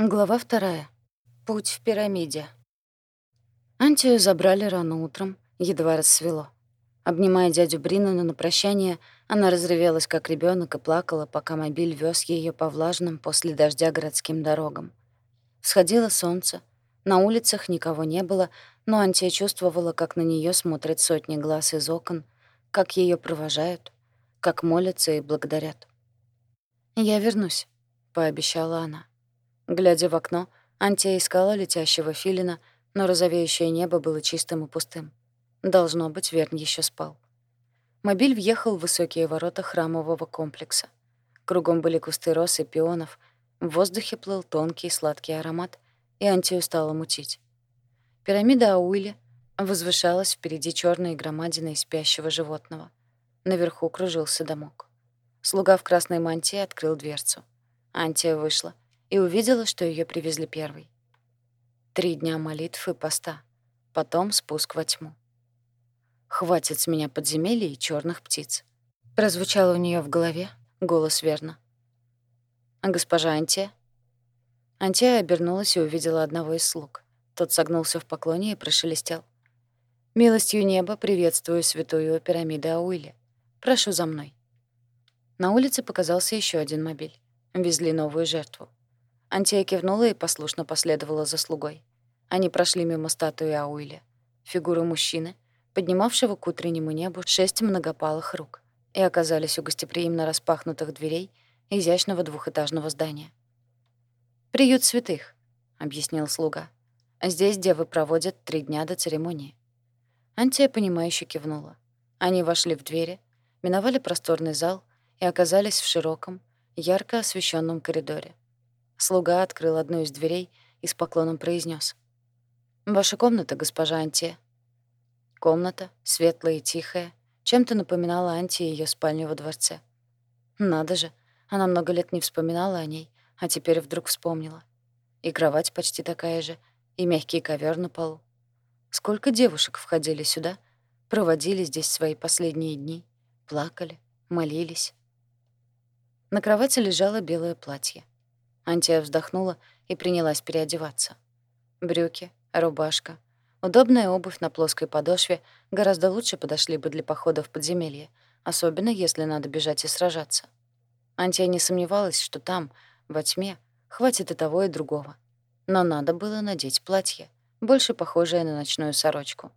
Глава вторая. Путь в пирамиде. Антию забрали рано утром, едва рассвело. Обнимая дядю Бринана на прощание, она разревелась как ребенок и плакала, пока мобиль вез ее по влажным после дождя городским дорогам. Сходило солнце, на улицах никого не было, но Антия чувствовала, как на нее смотрят сотни глаз из окон, как ее провожают, как молятся и благодарят. «Я вернусь», — пообещала она. Глядя в окно, Антия искала летящего филина, но розовеющее небо было чистым и пустым. Должно быть, Верн еще спал. Мобиль въехал в высокие ворота храмового комплекса. Кругом были кусты роз и пионов, в воздухе плыл тонкий сладкий аромат, и Антию стало мутить. Пирамида Ауили возвышалась впереди черной громадиной спящего животного. Наверху кружился домок. Слуга в красной мантии открыл дверцу. Антия вышла — и увидела, что ее привезли первой. Три дня молитв и поста, потом спуск во тьму. «Хватит с меня подземелья и черных птиц», — прозвучало у нее в голове голос верно. «А госпожа Антия?» Антия обернулась и увидела одного из слуг. Тот согнулся в поклоне и прошелестел. «Милостью неба приветствую святую пирамиду Ауили. Прошу за мной». На улице показался еще один мобиль. Везли новую жертву. Антия кивнула и послушно последовала за слугой. Они прошли мимо статуи Ауиля, фигуры мужчины, поднимавшего к утреннему небу шесть многопалых рук, и оказались у гостеприимно распахнутых дверей изящного двухэтажного здания. «Приют святых», — объяснил слуга. «Здесь девы проводят три дня до церемонии». Антия, понимающе кивнула. Они вошли в двери, миновали просторный зал и оказались в широком, ярко освещенном коридоре. Слуга открыл одну из дверей и с поклоном произнес: «Ваша комната, госпожа Антия». Комната, светлая и тихая, чем-то напоминала Анти ее спальню во дворце. Надо же, она много лет не вспоминала о ней, а теперь вдруг вспомнила. И кровать почти такая же, и мягкий ковер на полу. Сколько девушек входили сюда, проводили здесь свои последние дни, плакали, молились. На кровати лежало белое платье. Антия вздохнула и принялась переодеваться. Брюки, рубашка, удобная обувь на плоской подошве гораздо лучше подошли бы для похода в подземелье, особенно если надо бежать и сражаться. Антия не сомневалась, что там, во тьме, хватит и того, и другого. Но надо было надеть платье, больше похожее на ночную сорочку.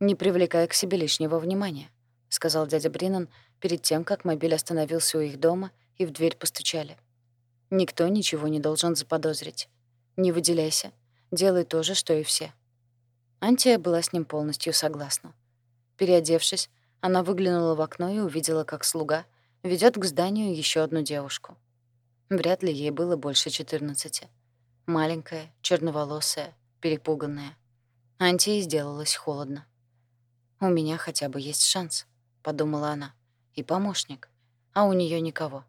«Не привлекая к себе лишнего внимания», — сказал дядя Бринан перед тем, как мобиль остановился у их дома и в дверь постучали. Никто ничего не должен заподозрить. Не выделяйся. Делай то же, что и все. Антия была с ним полностью согласна. Переодевшись, она выглянула в окно и увидела, как слуга ведет к зданию еще одну девушку. Вряд ли ей было больше 14. Маленькая, черноволосая, перепуганная. Антии сделалось холодно. «У меня хотя бы есть шанс», — подумала она. «И помощник. А у нее никого».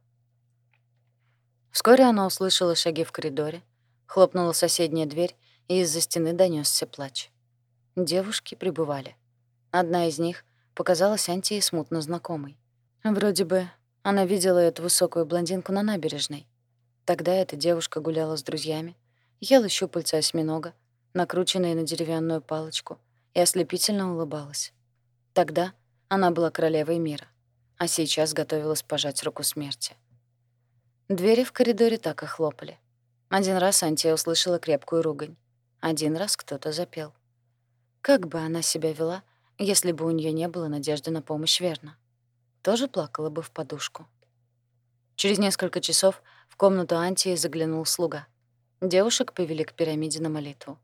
Вскоре она услышала шаги в коридоре, хлопнула соседняя дверь, и из-за стены донесся плач. Девушки прибывали. Одна из них показалась Антии смутно знакомой. Вроде бы она видела эту высокую блондинку на набережной. Тогда эта девушка гуляла с друзьями, ела щупальца осьминога, накрученные на деревянную палочку, и ослепительно улыбалась. Тогда она была королевой мира, а сейчас готовилась пожать руку смерти. Двери в коридоре так и хлопали. Один раз Антия услышала крепкую ругань. Один раз кто-то запел. Как бы она себя вела, если бы у нее не было надежды на помощь Верна? Тоже плакала бы в подушку. Через несколько часов в комнату Антии заглянул слуга. Девушек повели к пирамиде на молитву.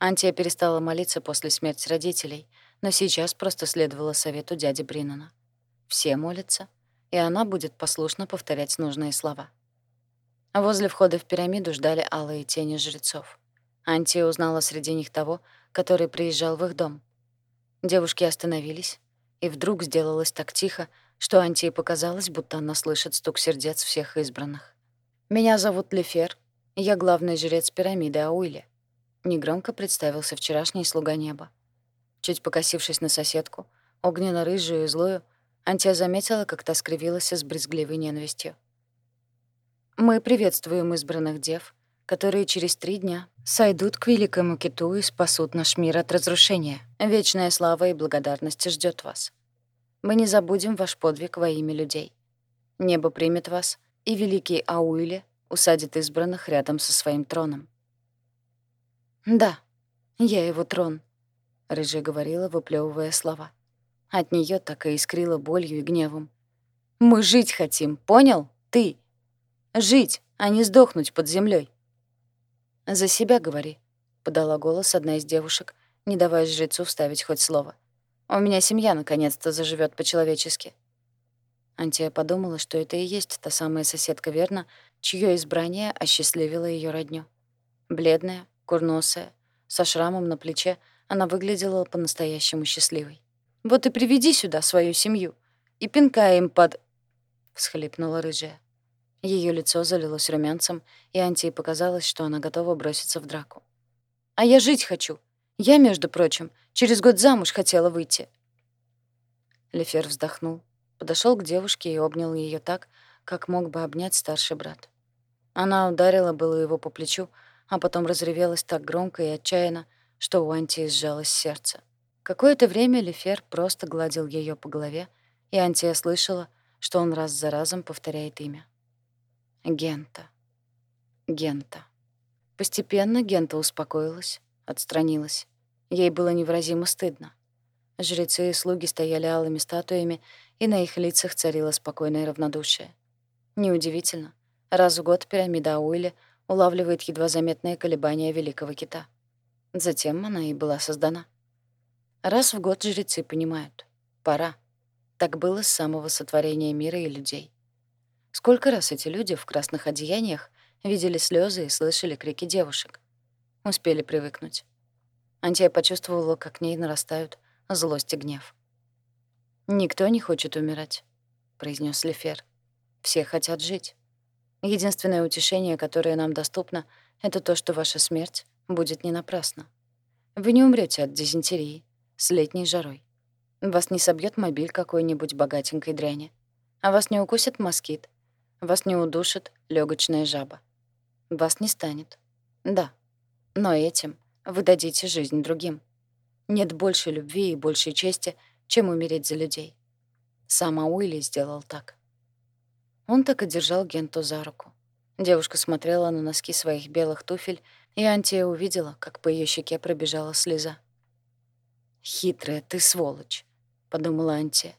Антия перестала молиться после смерти родителей, но сейчас просто следовала совету дяди Бринана. Все молятся, и она будет послушно повторять нужные слова. Возле входа в пирамиду ждали алые тени жрецов. Антия узнала среди них того, который приезжал в их дом. Девушки остановились, и вдруг сделалось так тихо, что Антии показалось, будто она слышит стук сердец всех избранных. «Меня зовут Лефер, я главный жрец пирамиды Ауили», — негромко представился вчерашний слуга неба. Чуть покосившись на соседку, огненно-рыжую и злую, Антия заметила, как та скривилась с брезгливой ненавистью. «Мы приветствуем избранных дев, которые через три дня сойдут к великому киту и спасут наш мир от разрушения. Вечная слава и благодарность ждет вас. Мы не забудем ваш подвиг во имя людей. Небо примет вас, и великий Ауиле усадит избранных рядом со своим троном. «Да, я его трон», — Рыжая говорила, выплевывая слова. От нее так и искрила болью и гневом. «Мы жить хотим, понял? Ты. Жить, а не сдохнуть под землей. «За себя говори», — подала голос одна из девушек, не давая жрецу вставить хоть слово. «У меня семья наконец-то заживет по-человечески». Антия подумала, что это и есть та самая соседка Верна, чье избрание осчастливило ее родню. Бледная, курносая, со шрамом на плече, она выглядела по-настоящему счастливой. «Вот и приведи сюда свою семью, и пинка им под...» — всхлипнула рыжая. Ее лицо залилось румянцем, и Антии показалось, что она готова броситься в драку. «А я жить хочу. Я, между прочим, через год замуж хотела выйти». Лефер вздохнул, подошел к девушке и обнял ее так, как мог бы обнять старший брат. Она ударила было его по плечу, а потом разревелась так громко и отчаянно, что у Антии сжалось сердце. Какое-то время Лефер просто гладил ее по голове, и Антия слышала, что он раз за разом повторяет имя. Гента. Гента. Постепенно Гента успокоилась, отстранилась. Ей было невыразимо стыдно. Жрецы и слуги стояли алыми статуями, и на их лицах царило спокойное равнодушие. Неудивительно. Раз в год пирамида Уилли улавливает едва заметные колебания Великого Кита. Затем она и была создана. Раз в год жрецы понимают. Пора. Так было с самого сотворения мира и людей. Сколько раз эти люди в красных одеяниях видели слезы и слышали крики девушек. Успели привыкнуть. Антия почувствовала, как к ней нарастают злость и гнев. «Никто не хочет умирать», — произнес Лефер. «Все хотят жить. Единственное утешение, которое нам доступно, это то, что ваша смерть будет не напрасна. Вы не умрете от дизентерии с летней жарой. Вас не собьет мобиль какой-нибудь богатенькой дряни. А вас не укусит москит, вас не удушит легочная жаба. Вас не станет. Да. Но этим вы дадите жизнь другим. Нет больше любви и большей чести, чем умереть за людей. Сам Ауили сделал так. Он так и держал Генту за руку. Девушка смотрела на носки своих белых туфель, и Антия увидела, как по ее щеке пробежала слеза. «Хитрая ты сволочь», — подумала Антия.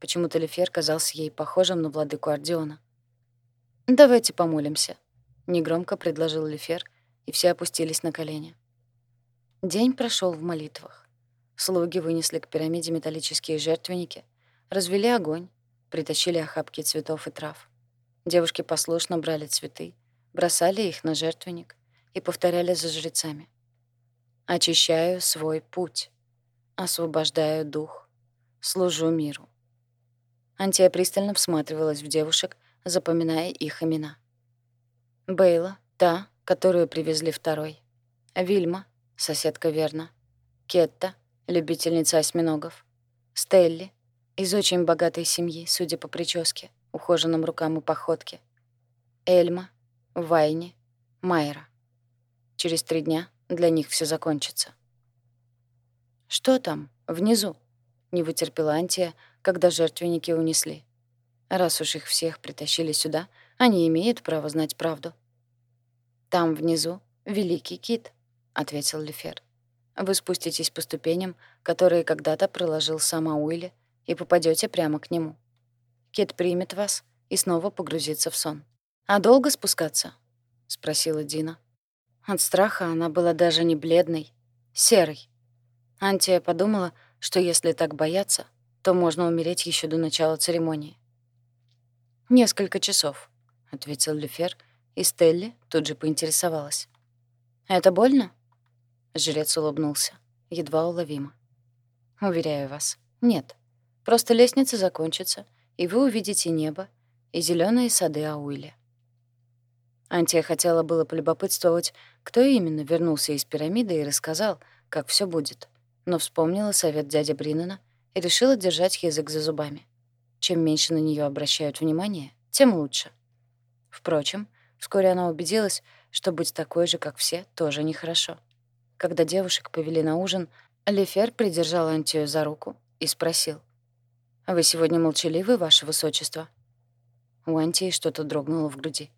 Почему-то Лефер казался ей похожим на владыку Ордеона. «Давайте помолимся», — негромко предложил Лефер, и все опустились на колени. День прошел в молитвах. Слуги вынесли к пирамиде металлические жертвенники, развели огонь, притащили охапки цветов и трав. Девушки послушно брали цветы, бросали их на жертвенник и повторяли за жрецами. «Очищаю свой путь, освобождаю дух, служу миру». Антия пристально всматривалась в девушек, запоминая их имена. Бейла, та, которую привезли второй. Вильма, соседка Верна. Кетта, любительница осьминогов. Стелли, из очень богатой семьи, судя по прическе, ухоженным рукам и походке. Эльма, Вайни, Майра. Через три дня для них все закончится. «Что там, внизу?» — не вытерпела Антия, когда жертвенники унесли. Раз уж их всех притащили сюда, они имеют право знать правду. «Там внизу великий кит», — ответил Лефер. «Вы спуститесь по ступеням, которые когда-то проложил сам Ауили, и попадете прямо к нему. Кит примет вас и снова погрузится в сон. А долго спускаться?» — спросила Дина. От страха она была даже не бледной, серой. Антия подумала, что если так бояться, то можно умереть еще до начала церемонии. «Несколько часов», — ответил Люфер, и Стелли тут же поинтересовалась. «Это больно?» Жрец улыбнулся, едва уловимо. «Уверяю вас, нет. Просто лестница закончится, и вы увидите небо и зеленые сады Ауиля». Антия хотела было полюбопытствовать, кто именно вернулся из пирамиды и рассказал, как все будет, но вспомнила совет дяди Бриннена и решила держать язык за зубами. Чем меньше на нее обращают внимание, тем лучше. Впрочем, вскоре она убедилась, что быть такой же, как все, тоже нехорошо. Когда девушек повели на ужин, Лефер придержал Антию за руку и спросил. «Вы сегодня молчаливы, ваше высочество?» У Антии что-то дрогнуло в груди.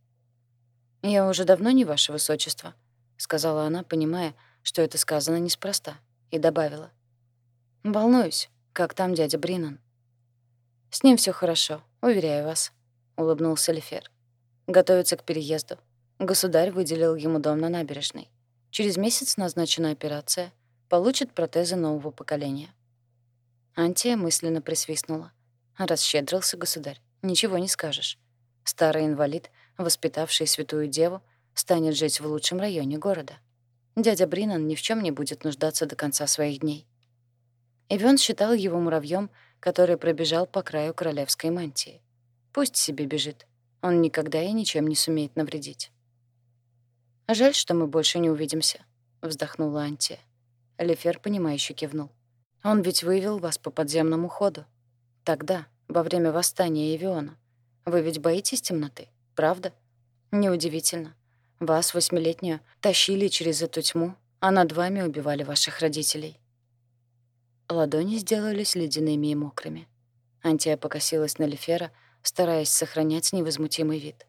«Я уже давно не ваше высочество», — сказала она, понимая, что это сказано неспроста, и добавила. «Волнуюсь, как там дядя Бринан?» «С ним все хорошо, уверяю вас», — улыбнулся Лефер. «Готовится к переезду. Государь выделил ему дом на набережной. Через месяц назначена операция. Получит протезы нового поколения». Антия мысленно присвистнула. Расщедрился государь. Ничего не скажешь. Старый инвалид, воспитавший святую деву, станет жить в лучшем районе города. Дядя Бринан ни в чем не будет нуждаться до конца своих дней. Эвион считал его муравьем, который пробежал по краю королевской мантии. Пусть себе бежит. Он никогда и ничем не сумеет навредить. «Жаль, что мы больше не увидимся», — вздохнула Антия. Лефер, понимающе кивнул. «Он ведь вывел вас по подземному ходу. Тогда, во время восстания Эвиона. Вы ведь боитесь темноты, правда? Неудивительно. Вас, восьмилетнюю, тащили через эту тьму, а над вами убивали ваших родителей. Ладони сделались ледяными и мокрыми. Антия покосилась на Лефера, стараясь сохранять невозмутимый вид.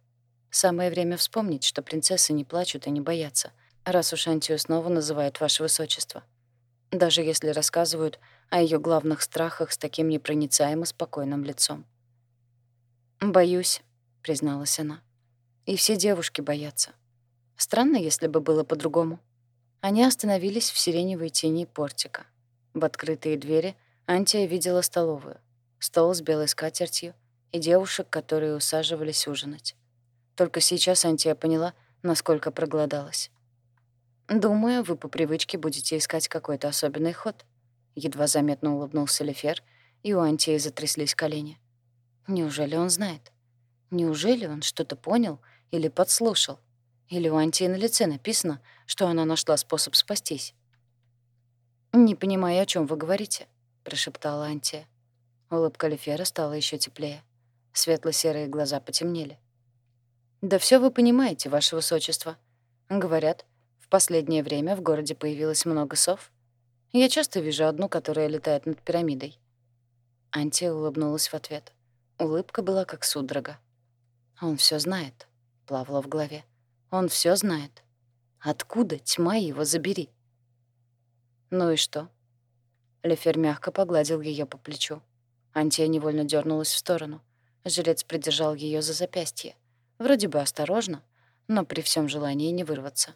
Самое время вспомнить, что принцессы не плачут и не боятся, раз уж Антию снова называют «Ваше Высочество». Даже если рассказывают о ее главных страхах с таким непроницаемо спокойным лицом. «Боюсь», — призналась она. «И все девушки боятся. Странно, если бы было по-другому». Они остановились в сиреневой тени портика. В открытые двери Антия видела столовую, стол с белой скатертью и девушек, которые усаживались ужинать. Только сейчас Антия поняла, насколько проголодалась. «Думаю, вы по привычке будете искать какой-то особенный ход», Едва заметно улыбнулся Лефер, и у Антии затряслись колени. Неужели он знает? Неужели он что-то понял или подслушал? Или у Антии на лице написано, что она нашла способ спастись? «Не понимаю, о чем вы говорите», — прошептала Антия. Улыбка Лефера стала еще теплее. Светло-серые глаза потемнели. «Да все вы понимаете, ваше высочество. Говорят, в последнее время в городе появилось много сов, я часто вижу одну, которая летает над пирамидой». Антия улыбнулась в ответ. Улыбка была как судорога. «Он все знает», — плавало в голове. «Он все знает. Откуда, тьма его, забери?» «Ну и что?» Лефер мягко погладил ее по плечу. Антия невольно дернулась в сторону. Жилец придержал ее за запястье. Вроде бы осторожно, но при всем желании не вырваться.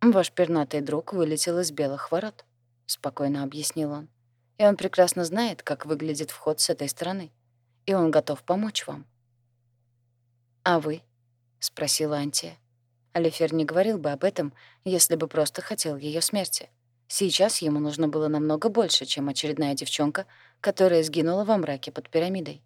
«Ваш пернатый друг вылетел из белых ворот», — спокойно объяснил он. «И он прекрасно знает, как выглядит вход с этой стороны. И он готов помочь вам». «А вы?» — спросила Антия. Алифер не говорил бы об этом, если бы просто хотел ее смерти. Сейчас ему нужно было намного больше, чем очередная девчонка, которая сгинула во мраке под пирамидой.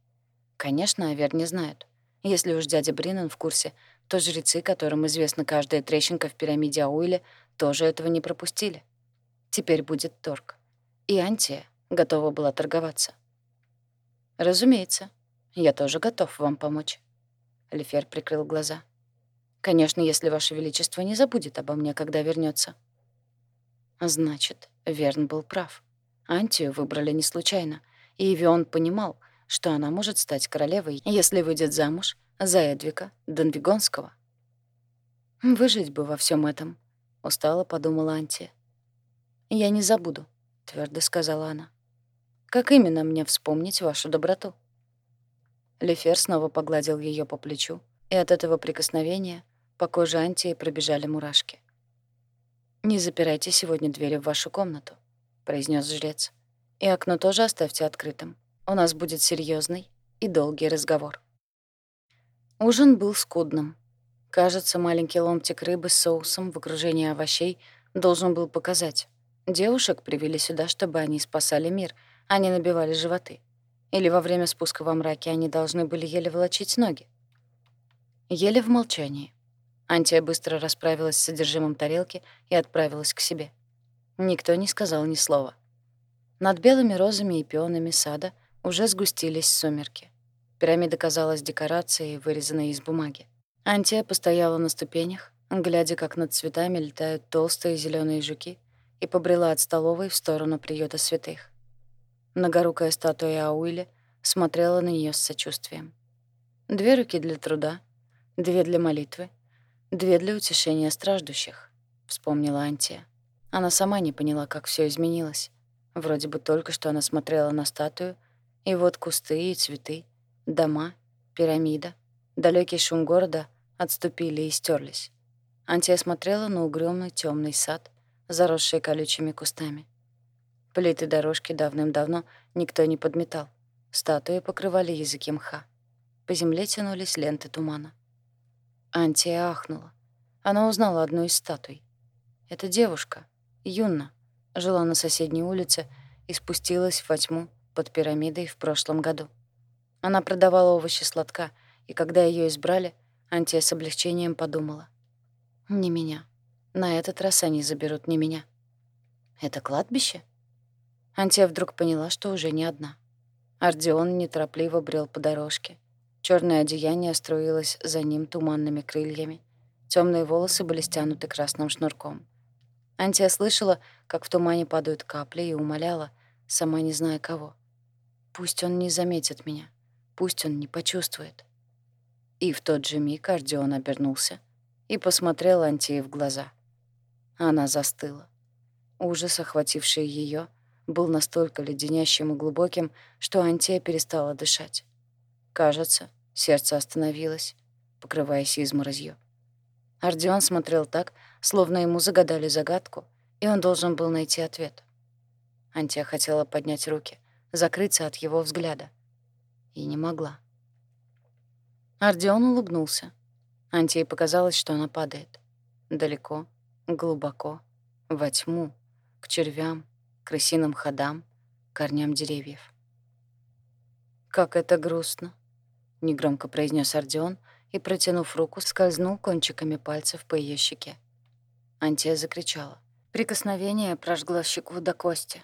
Конечно, Авер не знают. Если уж дядя Бринан в курсе, то жрецы, которым известна каждая трещинка в пирамиде Ауиля, тоже этого не пропустили. Теперь будет торг. И Антия готова была торговаться. «Разумеется, я тоже готов вам помочь». Лефер прикрыл глаза. «Конечно, если Ваше Величество не забудет обо мне, когда вернется. Значит, Верн был прав. Антию выбрали не случайно, и Вион понимал, что она может стать королевой, если выйдет замуж за Эдвика Донвигонского. «Выжить бы во всем этом», — устало подумала Антия. «Я не забуду», — твердо сказала она. «Как именно мне вспомнить вашу доброту?» Лефер снова погладил ее по плечу, и от этого прикосновения по коже Антии пробежали мурашки. «Не запирайте сегодня двери в вашу комнату», — произнес жрец. «И окно тоже оставьте открытым. У нас будет серьезный и долгий разговор». Ужин был скудным. Кажется, маленький ломтик рыбы с соусом в окружении овощей должен был показать. Девушек привели сюда, чтобы они спасали мир, а не набивали животы. Или во время спуска во мраке они должны были еле волочить ноги. Ели в молчании. Антия быстро расправилась с содержимым тарелки и отправилась к себе. Никто не сказал ни слова. Над белыми розами и пионами сада уже сгустились сумерки. Пирамида казалась декорацией, вырезанной из бумаги. Антия постояла на ступенях, глядя, как над цветами летают толстые зеленые жуки, и побрела от столовой в сторону приюта святых. Многорукая статуя Ауили смотрела на нее с сочувствием. Две руки для труда, две для молитвы, две для утешения страждущих, вспомнила Антия. Она сама не поняла, как все изменилось. Вроде бы только что она смотрела на статую, и вот кусты и цветы, дома, пирамида, далекий шум города отступили и стерлись. Антия смотрела на угрюмый темный сад, заросший колючими кустами. Плиты дорожки давным-давно никто не подметал. Статуи покрывали языки мха. По земле тянулись ленты тумана. Антия ахнула. Она узнала одну из статуй. Это девушка, Юнна, жила на соседней улице и спустилась во тьму под пирамидой в прошлом году. Она продавала овощи сладка, и когда ее избрали, Антия с облегчением подумала. «Не меня. На этот раз они заберут не меня». «Это кладбище?» Антия вдруг поняла, что уже не одна. Ардион неторопливо брел по дорожке. Черное одеяние струилось за ним туманными крыльями. Темные волосы были стянуты красным шнурком. Антия слышала, как в тумане падают капли, и умоляла, сама не зная кого. «Пусть он не заметит меня. Пусть он не почувствует». И в тот же миг Ардион обернулся и посмотрел Антии в глаза. Она застыла. Ужас, охвативший ее, был настолько леденящим и глубоким, что Антия перестала дышать. Кажется, сердце остановилось, покрываясь изморозью. Ардион смотрел так, словно ему загадали загадку, и он должен был найти ответ. Антия хотела поднять руки, закрыться от его взгляда. И не могла. Ардион улыбнулся. Антии показалось, что она падает. Далеко, глубоко, во тьму, к червям, крысиным ходам, корням деревьев. «Как это грустно!» — негромко произнес Ардион и, протянув руку, скользнул кончиками пальцев по ее щеке. Антия закричала. Прикосновение прожгло щеку до кости.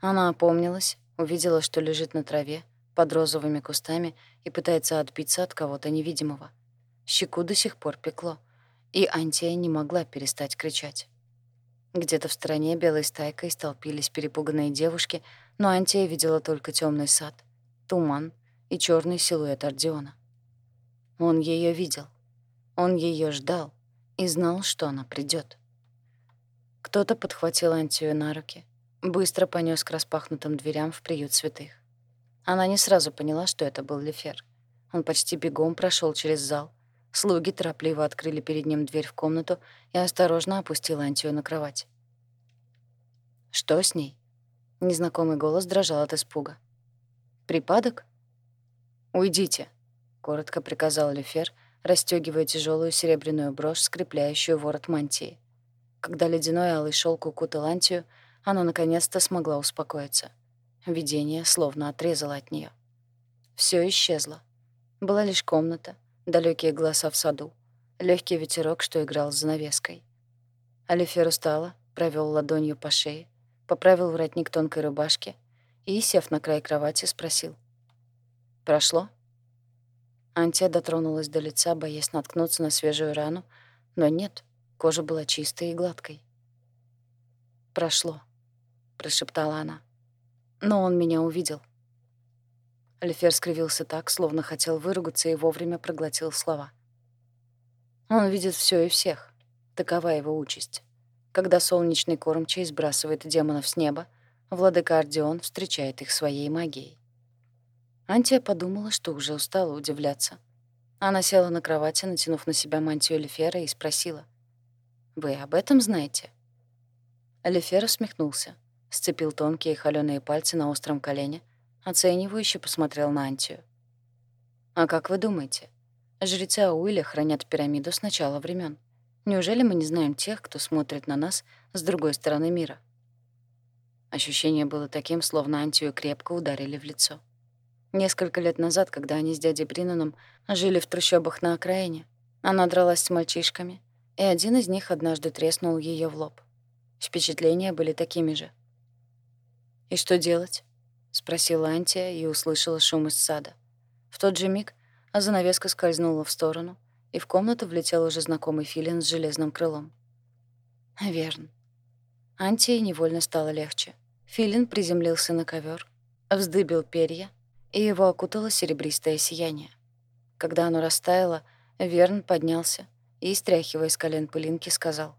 Она опомнилась, увидела, что лежит на траве, под розовыми кустами и пытается отбиться от кого-то невидимого. Щеку до сих пор пекло, и Антия не могла перестать кричать. Где-то в стороне белой стайкой столпились перепуганные девушки, но Антия видела только темный сад, туман и черный силуэт Ордеона. Он ее видел. Он ее ждал и знал, что она придет. Кто-то подхватил Антию на руки, быстро понес к распахнутым дверям в приют святых. Она не сразу поняла, что это был Лефер. Он почти бегом прошел через зал, Слуги торопливо открыли перед ним дверь в комнату и осторожно опустил Антию на кровать. «Что с ней?» Незнакомый голос дрожал от испуга. «Припадок?» «Уйдите», — коротко приказал Люфер, расстёгивая тяжелую серебряную брошь, скрепляющую ворот мантии. Когда ледяной алый шелк укутал Антию, она наконец-то смогла успокоиться. Видение словно отрезало от нее. Все исчезло. Была лишь комната, далекие голоса в саду, легкий ветерок, что играл с занавеской. Алифер устала, провел ладонью по шее, поправил воротник тонкой рубашки и, сев на край кровати, спросил. «Прошло?» Антия дотронулась до лица, боясь наткнуться на свежую рану, но нет, кожа была чистой и гладкой. «Прошло», — прошептала она. «Но он меня увидел». Альфер скривился так, словно хотел выругаться и вовремя проглотил слова. Он видит все и всех. Такова его участь. Когда солнечный кормчий сбрасывает демонов с неба, владыка Ордеон встречает их своей магией. Антия подумала, что уже устала удивляться. Она села на кровати, натянув на себя мантию Элифера, и спросила. «Вы об этом знаете?» Элифер усмехнулся, сцепил тонкие холёные пальцы на остром колене, Оценивающе посмотрел на Антию. «А как вы думаете, жрецы Ауиля хранят пирамиду с начала времен? Неужели мы не знаем тех, кто смотрит на нас с другой стороны мира?» Ощущение было таким, словно Антию крепко ударили в лицо. Несколько лет назад, когда они с дядей Бринаном жили в трущобах на окраине, она дралась с мальчишками, и один из них однажды треснул ее в лоб. Впечатления были такими же. «И что делать?» — спросила Антия и услышала шум из сада. В тот же миг занавеска скользнула в сторону, и в комнату влетел уже знакомый филин с железным крылом. Верн. Антии невольно стало легче. Филин приземлился на ковер, вздыбил перья, и его окутало серебристое сияние. Когда оно растаяло, Верн поднялся и, стряхивая с колен пылинки, сказал.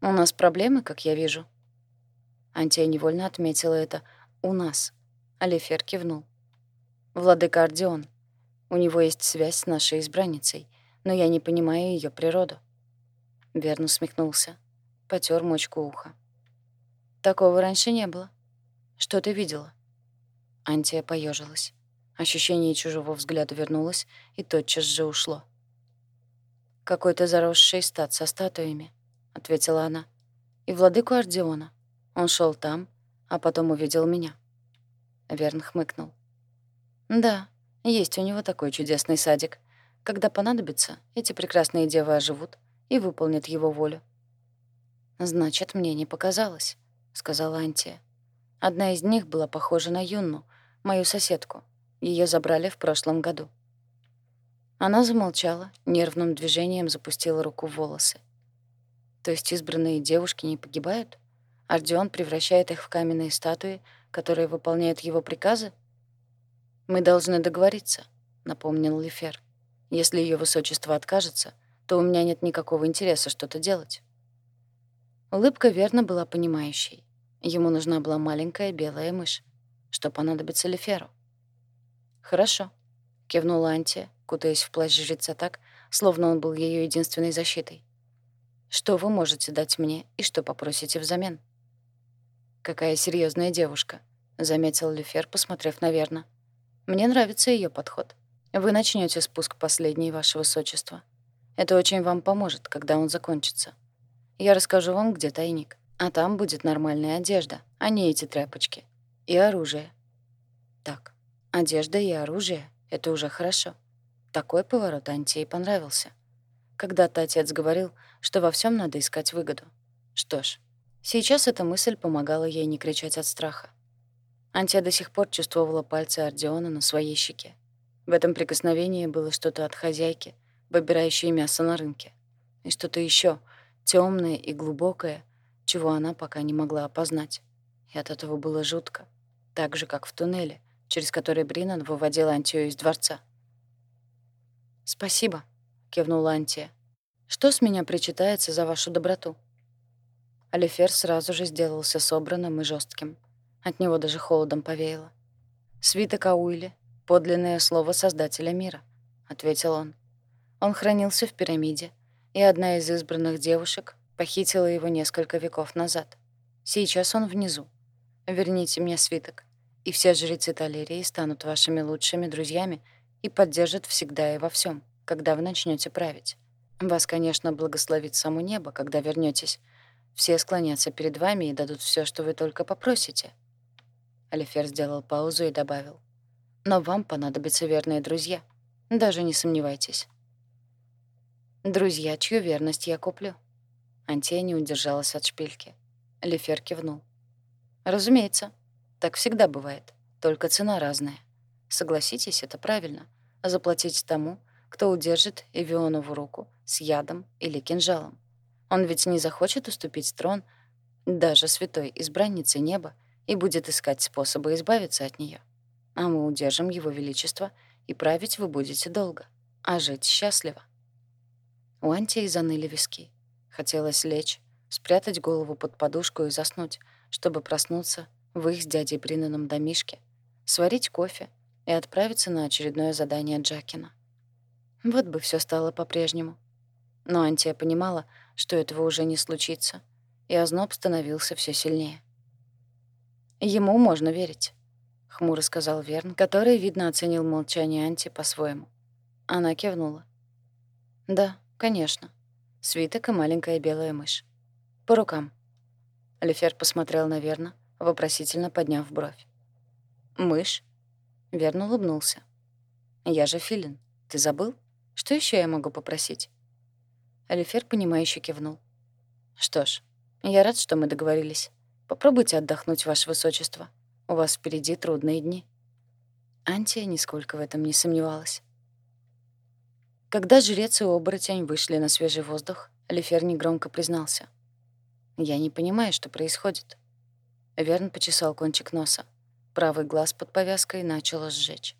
«У нас проблемы, как я вижу». Антия невольно отметила это «у нас». Алифер кивнул. «Владыка Ордеон. У него есть связь с нашей избранницей, но я не понимаю ее природу». Верн усмехнулся, потер мочку уха. «Такого раньше не было. Что ты видела?» Антия поежилась. Ощущение чужого взгляда вернулось и тотчас же ушло. «Какой-то заросший стат со статуями», — ответила она. «И владыку Ордеона. Он шел там, а потом увидел меня». Верн хмыкнул. «Да, есть у него такой чудесный садик. Когда понадобится, эти прекрасные девы оживут и выполнят его волю». «Значит, мне не показалось», — сказала Антия. Одна из них была похожа на Юнну, мою соседку. Ее забрали в прошлом году. Она замолчала, нервным движением запустила руку в волосы. То есть избранные девушки не погибают? Ардион превращает их в каменные статуи, которые выполняют его приказы? «Мы должны договориться», — напомнил Лефер. «Если ее высочество откажется, то у меня нет никакого интереса что-то делать». Улыбка верно была понимающей. Ему нужна была маленькая белая мышь. Что понадобится Леферу? «Хорошо», — кивнула Антия, кутаясь в плащ жреца так, словно он был ее единственной защитой. «Что вы можете дать мне и что попросите взамен?» «Какая серьезная девушка», — заметил Люфер, посмотрев на Верна. «Мне нравится ее подход. Вы начнете спуск последней, ваше высочество. Это очень вам поможет, когда он закончится. Я расскажу вам, где тайник, а там будет нормальная одежда, а не эти тряпочки. И оружие. Так, одежда и оружие — это уже хорошо. Такой поворот Антии понравился. Когда-то отец говорил, что во всем надо искать выгоду. Что ж, сейчас эта мысль помогала ей не кричать от страха. Антия до сих пор чувствовала пальцы Ордеона на своей щеке. В этом прикосновении было что-то от хозяйки, выбирающей мясо на рынке. И что-то еще темное и глубокое, чего она пока не могла опознать. И от этого было жутко так же, как в туннеле, через который Бринан выводил Антию из дворца. «Спасибо», — кивнула Антия. «Что с меня причитается за вашу доброту?» Алифер сразу же сделался собранным и жестким. От него даже холодом повеяло. «Свиток Ауили — подлинное слово Создателя мира», — ответил он. Он хранился в пирамиде, и одна из избранных девушек похитила его несколько веков назад. Сейчас он внизу. Верните мне свиток и все жрецы Талерии станут вашими лучшими друзьями и поддержат всегда и во всем, когда вы начнете править. Вас, конечно, благословит само небо, когда вернетесь. Все склонятся перед вами и дадут все, что вы только попросите». Алифер сделал паузу и добавил. «Но вам понадобятся верные друзья. Даже не сомневайтесь». «Друзья, чью верность я куплю?» Антия не удержалась от шпильки. Лефер кивнул. «Разумеется. Так всегда бывает, только цена разная. Согласитесь, это правильно. Заплатить тому, кто удержит Эвионову руку с ядом или кинжалом. Он ведь не захочет уступить трон даже святой избраннице неба и будет искать способы избавиться от нее. А мы удержим его величество, и править вы будете долго, а жить счастливо. У Антии заныли виски. Хотелось лечь, спрятать голову под подушку и заснуть, чтобы проснуться в их с дядей Бринаном домишке, сварить кофе и отправиться на очередное задание Джакина. Вот бы все стало по-прежнему. Но Антия понимала, что этого уже не случится, и озноб становился все сильнее. «Ему можно верить», — хмуро сказал Верн, который, видно, оценил молчание Анти по-своему. Она кивнула. «Да, конечно. Свиток и маленькая белая мышь. По рукам». Лефер посмотрел на Верна, вопросительно подняв бровь. «Мышь?» Верн улыбнулся. «Я же филин. Ты забыл? Что еще я могу попросить?» Алифер, понимающе кивнул. «Что ж, я рад, что мы договорились. Попробуйте отдохнуть, Ваше Высочество. У вас впереди трудные дни». Антия нисколько в этом не сомневалась. Когда жрец и оборотень вышли на свежий воздух, Лефер негромко признался. «Я не понимаю, что происходит». Верн почесал кончик носа. Правый глаз под повязкой начало сжечь.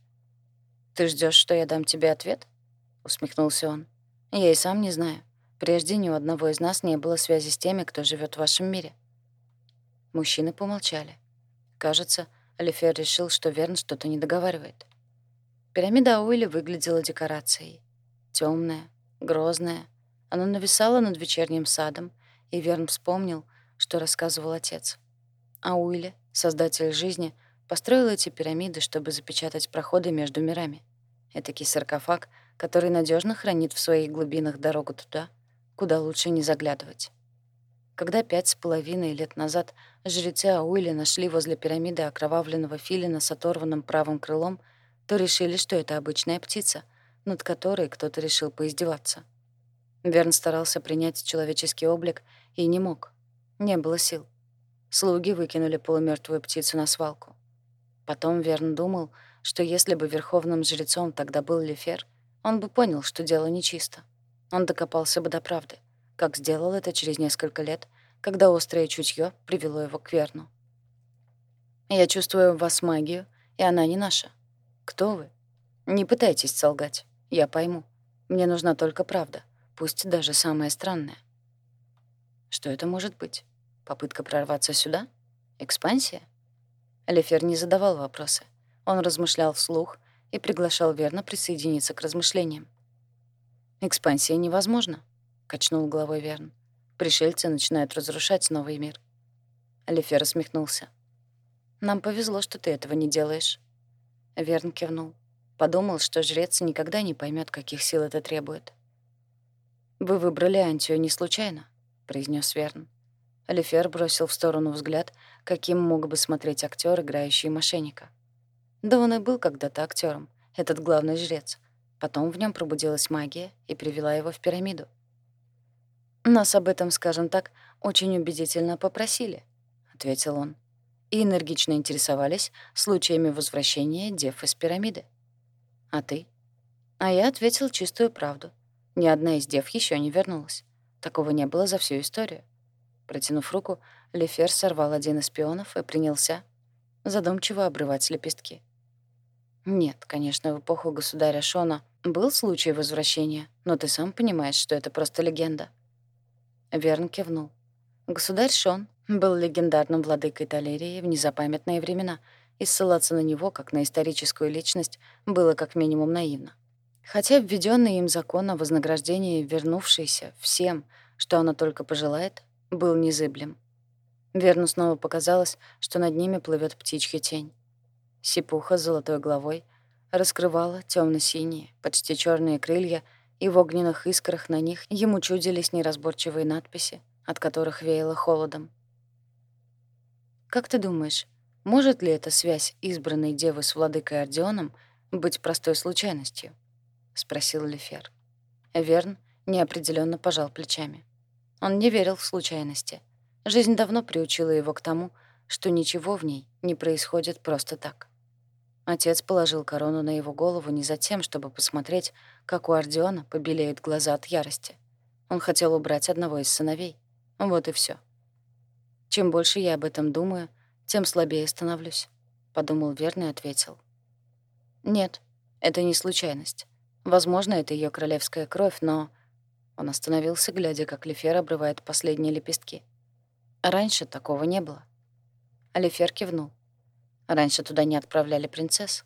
«Ты ждешь, что я дам тебе ответ?» — усмехнулся он. «Я и сам не знаю. Прежде ни у одного из нас не было связи с теми, кто живет в вашем мире». Мужчины помолчали. Кажется, Алифер решил, что Верн что-то не договаривает. Пирамида Уилли выглядела декорацией. темная, грозная. Она нависала над вечерним садом, и Верн вспомнил, что рассказывал отец. А Уилли, создатель жизни, построил эти пирамиды, чтобы запечатать проходы между мирами. Этакий саркофаг, который надежно хранит в своих глубинах дорогу туда, куда лучше не заглядывать. Когда пять с половиной лет назад жрецы Ауили нашли возле пирамиды окровавленного филина с оторванным правым крылом, то решили, что это обычная птица, над которой кто-то решил поиздеваться. Верн старался принять человеческий облик и не мог. Не было сил. Слуги выкинули полумертвую птицу на свалку. Потом Верн думал, что если бы верховным жрецом тогда был Лефер, он бы понял, что дело нечисто. Он докопался бы до правды как сделал это через несколько лет, когда острое чутье привело его к Верну. «Я чувствую в вас магию, и она не наша. Кто вы? Не пытайтесь солгать, я пойму. Мне нужна только правда, пусть даже самая странная». «Что это может быть? Попытка прорваться сюда? Экспансия?» Лефер не задавал вопросы. Он размышлял вслух и приглашал Верна присоединиться к размышлениям. «Экспансия невозможна», — качнул головой Верн. «Пришельцы начинают разрушать новый мир». Алифер усмехнулся. «Нам повезло, что ты этого не делаешь». Верн кивнул. Подумал, что жрец никогда не поймет, каких сил это требует. «Вы выбрали Антию не случайно», — произнес Верн. Алифер бросил в сторону взгляд, каким мог бы смотреть актер, играющий мошенника. Да он и был когда-то актером, этот главный жрец. Потом в нем пробудилась магия и привела его в пирамиду. «Нас об этом, скажем так, очень убедительно попросили», — ответил он. «И энергично интересовались случаями возвращения дев из пирамиды». «А ты?» А я ответил чистую правду. Ни одна из дев еще не вернулась. Такого не было за всю историю. Протянув руку, Лефер сорвал один из пионов и принялся задумчиво обрывать лепестки. Нет, конечно, в эпоху государя Шона был случай возвращения, но ты сам понимаешь, что это просто легенда. Верн кивнул. Государь Шон был легендарным владыкой Талерии в незапамятные времена, и ссылаться на него, как на историческую личность, было как минимум наивно. Хотя введенный им закон о вознаграждении вернувшейся всем, что она только пожелает, был незыблем. Верну снова показалось, что над ними плывет птичья тень. Сипуха с золотой головой раскрывала темно синие почти черные крылья — и в огненных искрах на них ему чудились неразборчивые надписи, от которых веяло холодом. «Как ты думаешь, может ли эта связь избранной девы с владыкой Ордеоном быть простой случайностью?» — спросил Лефер. Верн неопределенно пожал плечами. Он не верил в случайности. Жизнь давно приучила его к тому, что ничего в ней не происходит просто так. Отец положил корону на его голову не за тем, чтобы посмотреть, как у Ардиона побелеют глаза от ярости. Он хотел убрать одного из сыновей. Вот и все. Чем больше я об этом думаю, тем слабее становлюсь, подумал верно и ответил. Нет, это не случайность. Возможно, это ее королевская кровь, но он остановился, глядя, как Лефер обрывает последние лепестки. Раньше такого не было. Алифер кивнул. Раньше туда не отправляли принцесс.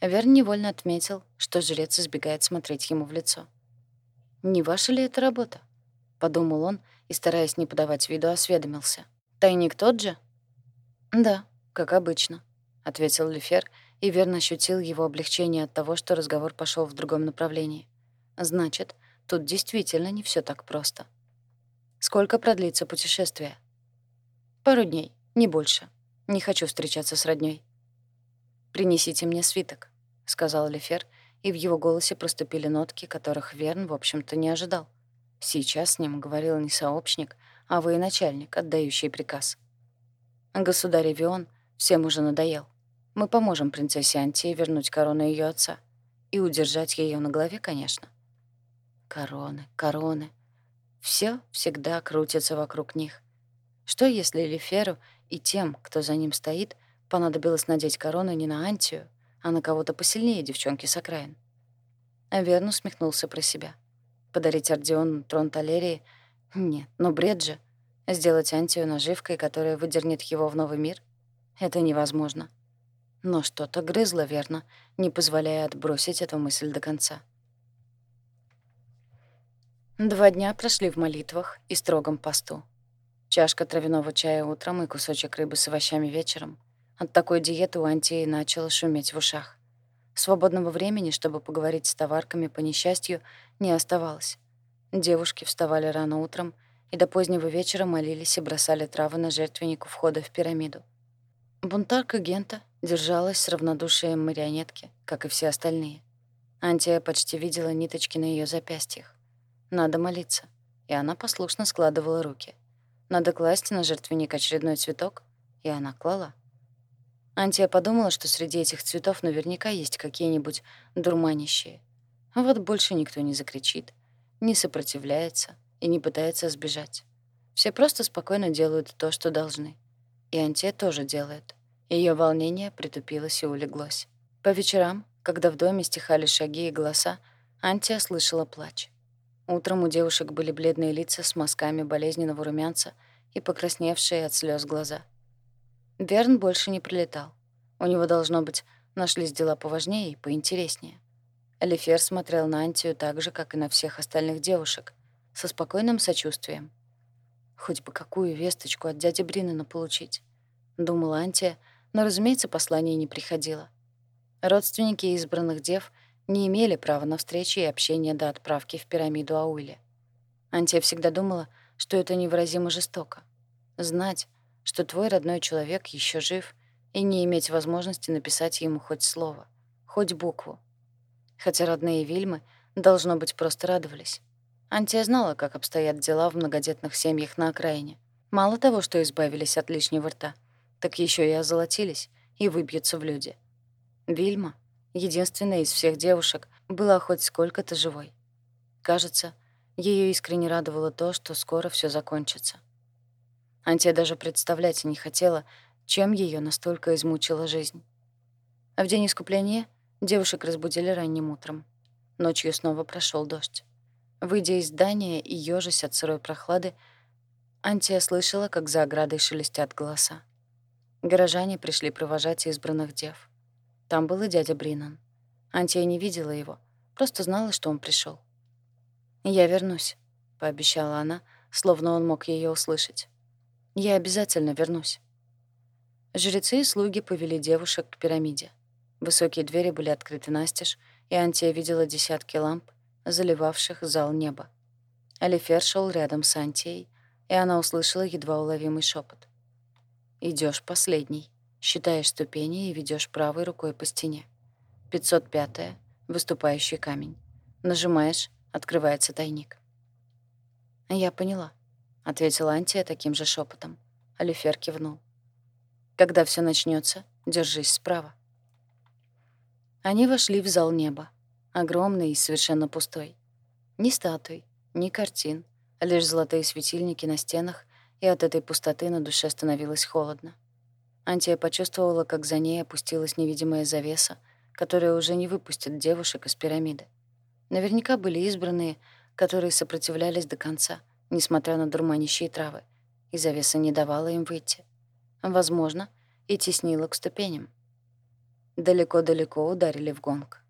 Верн невольно отметил, что жрец избегает смотреть ему в лицо. «Не ваша ли это работа?» — подумал он и, стараясь не подавать виду, осведомился. «Тайник тот же?» «Да, как обычно», — ответил Люфер, и верно ощутил его облегчение от того, что разговор пошел в другом направлении. «Значит, тут действительно не все так просто». «Сколько продлится путешествие?» «Пару дней, не больше», не хочу встречаться с роднёй. «Принесите мне свиток», — сказал Лефер, и в его голосе проступили нотки, которых Верн, в общем-то, не ожидал. Сейчас с ним говорил не сообщник, а военачальник, отдающий приказ. Государь Вион всем уже надоел. Мы поможем принцессе Антии вернуть корону ее отца. и удержать ее на голове, конечно. Короны, короны. Все всегда крутится вокруг них. Что если Лиферу и тем, кто за ним стоит, понадобилось надеть корону не на Антию, а на кого-то посильнее девчонки с окраин? Аверн усмехнулся про себя. Подарить Ордеону трон Талерии? Нет, но бред же. Сделать Антию наживкой, которая выдернет его в новый мир? Это невозможно. Но что-то грызло верно, не позволяя отбросить эту мысль до конца. Два дня прошли в молитвах и строгом посту. Чашка травяного чая утром и кусочек рыбы с овощами вечером. От такой диеты у Антии начало шуметь в ушах. Свободного времени, чтобы поговорить с товарками по несчастью, не оставалось. Девушки вставали рано утром и до позднего вечера молились и бросали травы на жертвенник у входа в пирамиду. Бунтарка Гента держалась с равнодушием марионетки, как и все остальные. Антия почти видела ниточки на ее запястьях. Надо молиться. И она послушно складывала руки. Надо класть на жертвенник очередной цветок, и она клала. Антия подумала, что среди этих цветов наверняка есть какие-нибудь дурманящие. Вот больше никто не закричит, не сопротивляется и не пытается сбежать. Все просто спокойно делают то, что должны. И Антия тоже делает. Ее волнение притупилось и улеглось. По вечерам, когда в доме стихали шаги и голоса, Антия слышала плач. Утром у девушек были бледные лица с мазками болезненного румянца и покрасневшие от слез глаза. Верн больше не прилетал. У него, должно быть, нашлись дела поважнее и поинтереснее. Элифер смотрел на Антию так же, как и на всех остальных девушек, со спокойным сочувствием. Хоть бы какую весточку от дяди Бринена получить, думала Антия, но, разумеется, послание не приходило. Родственники избранных дев не имели права на встречи и общение до отправки в пирамиду Аули. Антия всегда думала, что это невыразимо жестоко. Знать, что твой родной человек еще жив, и не иметь возможности написать ему хоть слово, хоть букву. Хотя родные Вильмы, должно быть, просто радовались. Антия знала, как обстоят дела в многодетных семьях на окраине. Мало того, что избавились от лишнего рта, так еще и озолотились и выбьются в люди. Вильма, единственная из всех девушек, была хоть сколько-то живой. Кажется, ее искренне радовало то, что скоро все закончится. Антия даже представлять не хотела, чем ее настолько измучила жизнь. А в день искупления девушек разбудили ранним утром. Ночью снова прошел дождь. Выйдя из здания и ёжась от сырой прохлады, Антия слышала, как за оградой шелестят голоса. Горожане пришли провожать избранных дев. Там был и дядя Бринан. Антия не видела его, просто знала, что он пришел. «Я вернусь», — пообещала она, словно он мог ее услышать. «Я обязательно вернусь». Жрецы и слуги повели девушек к пирамиде. Высокие двери были открыты настежь, и Антия видела десятки ламп, заливавших зал неба. Алифер шел рядом с Антией, и она услышала едва уловимый шепот. Идешь последний, считаешь ступени и ведешь правой рукой по стене. 505-я, выступающий камень. Нажимаешь, открывается тайник. «Я поняла», — ответила Антия таким же шепотом. Алифер кивнул. «Когда все начнется, держись справа». Они вошли в зал неба огромный и совершенно пустой. Ни статуй, ни картин, лишь золотые светильники на стенах, и от этой пустоты на душе становилось холодно. Антия почувствовала, как за ней опустилась невидимая завеса, которая уже не выпустит девушек из пирамиды. Наверняка были избранные, которые сопротивлялись до конца, несмотря на дурманящие травы, и завеса не давала им выйти. Возможно, и теснила к ступеням. Далеко-далеко ударили в гонг.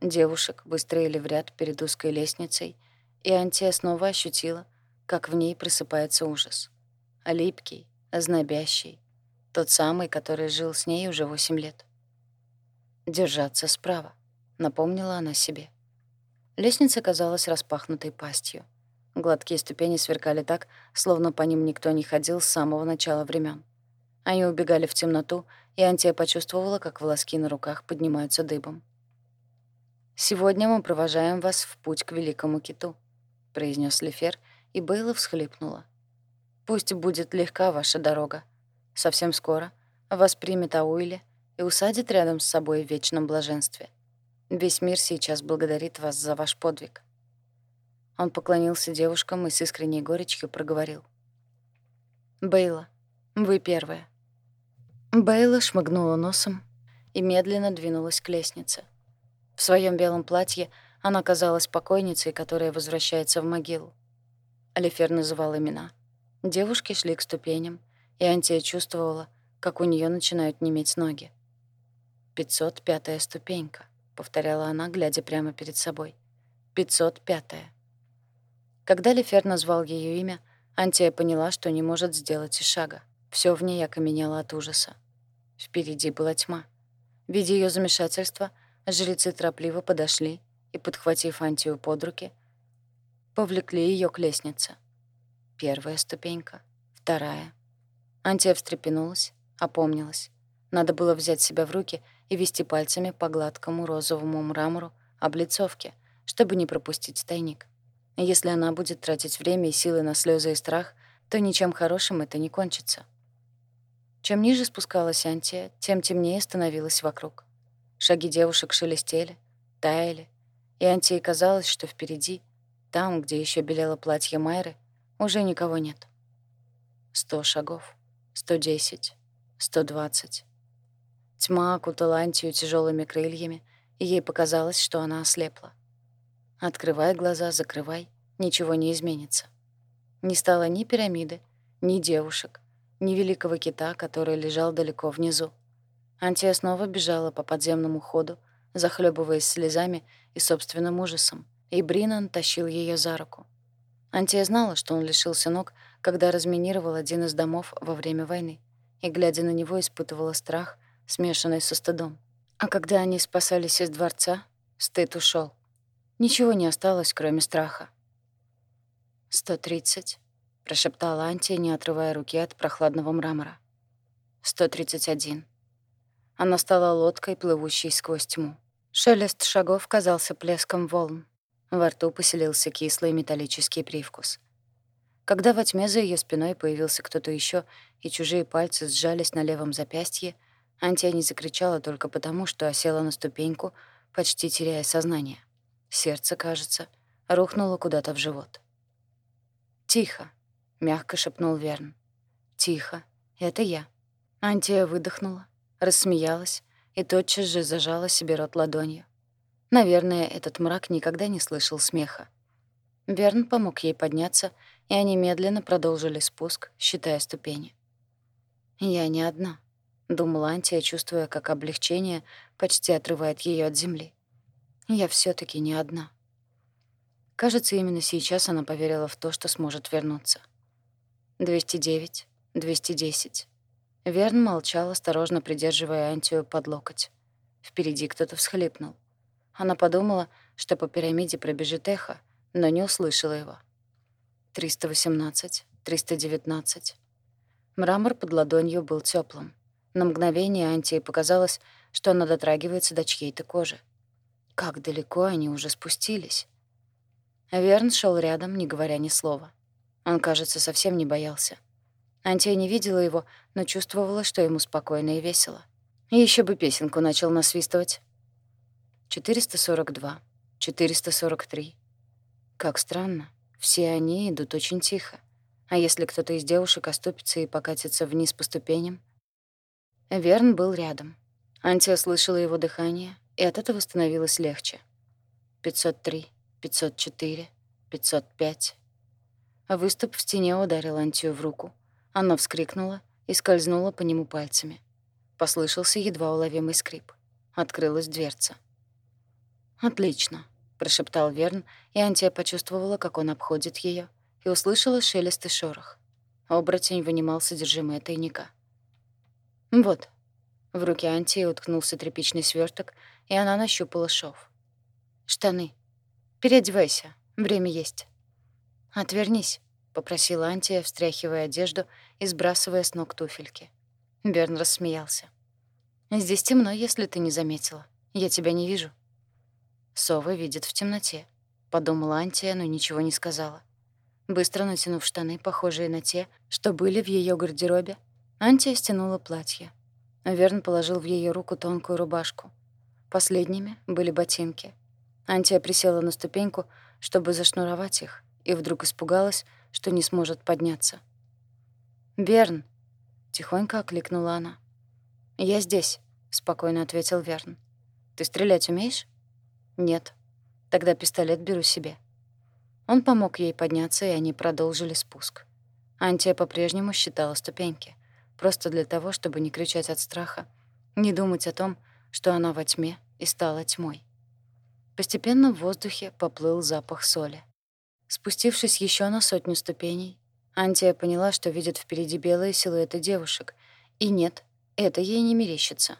Девушек выстроили в ряд перед узкой лестницей, и Антия снова ощутила, как в ней просыпается ужас. Липкий, ознобящий, тот самый, который жил с ней уже восемь лет. «Держаться справа», — напомнила она себе. Лестница казалась распахнутой пастью. Гладкие ступени сверкали так, словно по ним никто не ходил с самого начала времен. Они убегали в темноту, и Антия почувствовала, как волоски на руках поднимаются дыбом. «Сегодня мы провожаем вас в путь к Великому Киту», — произнес Лефер, и Бейла всхлипнула. «Пусть будет легка ваша дорога. Совсем скоро вас примет Ауиле и усадит рядом с собой в вечном блаженстве. Весь мир сейчас благодарит вас за ваш подвиг». Он поклонился девушкам и с искренней горечью проговорил. «Бейла, вы первая». Бейла шмыгнула носом и медленно двинулась к лестнице. В своем белом платье она казалась покойницей, которая возвращается в могилу. Алифер называл имена. Девушки шли к ступеням, и Антия чувствовала, как у нее начинают неметь ноги. «Пятьсот пятая ступенька», — повторяла она, глядя прямо перед собой. «Пятьсот пятая». Когда Лефер назвал ее имя, Антия поняла, что не может сделать и шага. Все в ней окаменело от ужаса. Впереди была тьма. Видя ее замешательство, жрецы торопливо подошли и, подхватив Антию под руки, повлекли ее к лестнице. Первая ступенька, вторая. Антия встрепенулась, опомнилась. Надо было взять себя в руки и вести пальцами по гладкому розовому мрамору облицовки, чтобы не пропустить тайник. Если она будет тратить время и силы на слезы и страх, то ничем хорошим это не кончится. Чем ниже спускалась Антия, тем темнее становилось вокруг. Шаги девушек шелестели, таяли, и Антии казалось, что впереди, там, где еще белело платье Майры, уже никого нет. Сто шагов, сто десять, сто двадцать. Тьма окутала Антию тяжелыми крыльями, и ей показалось, что она ослепла. Открывай глаза, закрывай, ничего не изменится. Не стало ни пирамиды, ни девушек, ни великого кита, который лежал далеко внизу. Антия снова бежала по подземному ходу, захлебываясь слезами и собственным ужасом, и Бринан тащил ее за руку. Антия знала, что он лишился ног, когда разминировал один из домов во время войны, и, глядя на него, испытывала страх, смешанный со стыдом. А когда они спасались из дворца, стыд ушел. Ничего не осталось, кроме страха. «Сто тридцать», — прошептала Антия, не отрывая руки от прохладного мрамора. «Сто тридцать один». Она стала лодкой, плывущей сквозь тьму. Шелест шагов казался плеском волн. Во рту поселился кислый металлический привкус. Когда во тьме за ее спиной появился кто-то еще, и чужие пальцы сжались на левом запястье, Антия не закричала только потому, что осела на ступеньку, почти теряя сознание. Сердце, кажется, рухнуло куда-то в живот. «Тихо», — мягко шепнул Верн. «Тихо, это я». Антия выдохнула, рассмеялась и тотчас же зажала себе рот ладонью. Наверное, этот мрак никогда не слышал смеха. Верн помог ей подняться, и они медленно продолжили спуск, считая ступени. «Я не одна», — думала Антия, чувствуя, как облегчение почти отрывает ее от земли. Я все таки не одна. Кажется, именно сейчас она поверила в то, что сможет вернуться. 209, 210. Верн молчал, осторожно придерживая Антию под локоть. Впереди кто-то всхлипнул. Она подумала, что по пирамиде пробежит эхо, но не услышала его. 318, 319. Мрамор под ладонью был теплым. На мгновение Антии показалось, что она дотрагивается до чьей-то кожи. Как далеко они уже спустились. Верн шел рядом, не говоря ни слова. Он, кажется, совсем не боялся. Антия не видела его, но чувствовала, что ему спокойно и весело. Еще бы песенку начал насвистывать. 442, 443. Как странно. Все они идут очень тихо. А если кто-то из девушек оступится и покатится вниз по ступеням? Верн был рядом. Антия слышала его дыхание, и от этого становилось легче. 503, 504, 505. А выступ в стене ударил Антию в руку. Она вскрикнула и скользнула по нему пальцами. Послышался едва уловимый скрип. Открылась дверца. «Отлично», — прошептал Верн, и Антия почувствовала, как он обходит ее, и услышала шелест и шорох. Оборотень вынимал содержимое тайника. «Вот». В руке Антии уткнулся тряпичный сверток, и она нащупала шов. «Штаны. Переодевайся. Время есть». «Отвернись», — попросила Антия, встряхивая одежду и сбрасывая с ног туфельки. Берн рассмеялся. «Здесь темно, если ты не заметила. Я тебя не вижу». «Совы видят в темноте», — подумала Антия, но ничего не сказала. Быстро натянув штаны, похожие на те, что были в ее гардеробе, Антия стянула платье. Верн положил в ее руку тонкую рубашку. Последними были ботинки. Антия присела на ступеньку, чтобы зашнуровать их, и вдруг испугалась, что не сможет подняться. «Верн!» — тихонько окликнула она. «Я здесь», — спокойно ответил Верн. «Ты стрелять умеешь?» «Нет». «Тогда пистолет беру себе». Он помог ей подняться, и они продолжили спуск. Антия по-прежнему считала ступеньки, просто для того, чтобы не кричать от страха, не думать о том, что она во тьме и стала тьмой. Постепенно в воздухе поплыл запах соли. Спустившись еще на сотню ступеней, Антия поняла, что видит впереди белые силуэты девушек. И нет, это ей не мерещится.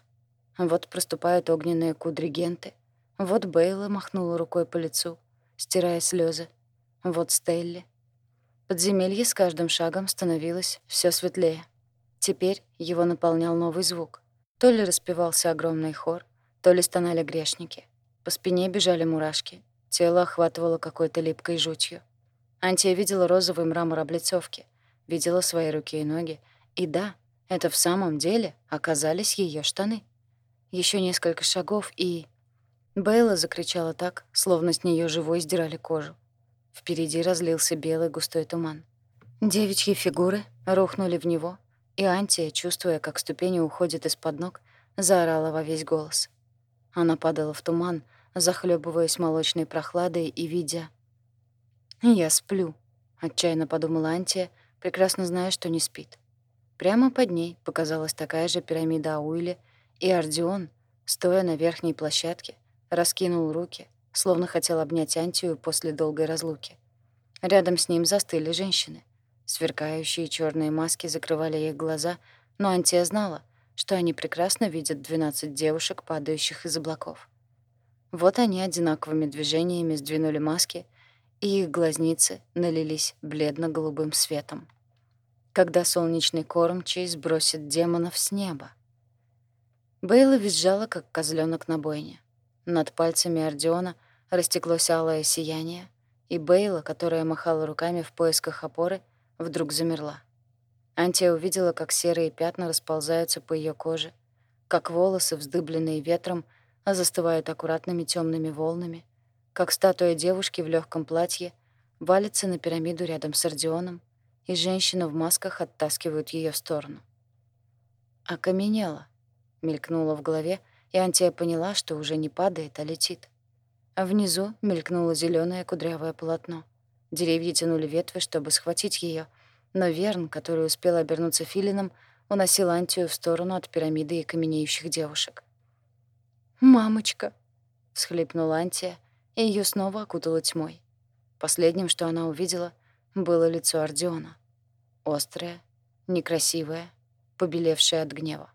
Вот проступают огненные кудри Генты. Вот Бейла махнула рукой по лицу, стирая слезы. Вот Стелли. Подземелье с каждым шагом становилось все светлее. Теперь его наполнял новый звук. То ли распевался огромный хор, то ли стонали грешники. По спине бежали мурашки. Тело охватывало какой-то липкой жутью. Антия видела розовый мрамор облицовки, видела свои руки и ноги. И да, это в самом деле оказались ее штаны. Еще несколько шагов и... Бейла закричала так, словно с нее живой сдирали кожу. Впереди разлился белый густой туман. Девичьи фигуры рухнули в него, и Антия, чувствуя, как ступени уходят из-под ног, заорала во весь голос. Она падала в туман, захлебываясь молочной прохладой и видя «Я сплю», — отчаянно подумала Антия, прекрасно зная, что не спит. Прямо под ней показалась такая же пирамида Ауили, и Ардион, стоя на верхней площадке, раскинул руки, словно хотел обнять Антию после долгой разлуки. Рядом с ним застыли женщины. Сверкающие черные маски закрывали их глаза, но Антия знала, что они прекрасно видят двенадцать девушек, падающих из облаков. Вот они одинаковыми движениями сдвинули маски — и их глазницы налились бледно-голубым светом. Когда солнечный кормчий сбросит демонов с неба. Бейла визжала, как козленок на бойне. Над пальцами Ордеона растеклось алое сияние, и Бейла, которая махала руками в поисках опоры, вдруг замерла. Антия увидела, как серые пятна расползаются по ее коже, как волосы, вздыбленные ветром, застывают аккуратными темными волнами, как статуя девушки в легком платье валится на пирамиду рядом с Ордеоном, и женщина в масках оттаскивают ее в сторону. «Окаменела», — мелькнула в голове, и Антия поняла, что уже не падает, а летит. А внизу мелькнуло зеленое кудрявое полотно. Деревья тянули ветви, чтобы схватить ее, но Верн, который успел обернуться филином, уносил Антию в сторону от пирамиды и каменеющих девушек. «Мамочка!» — всхлипнула Антия, и её снова окутало тьмой. Последним, что она увидела, было лицо Ордеона. Острое, некрасивое, побелевшее от гнева.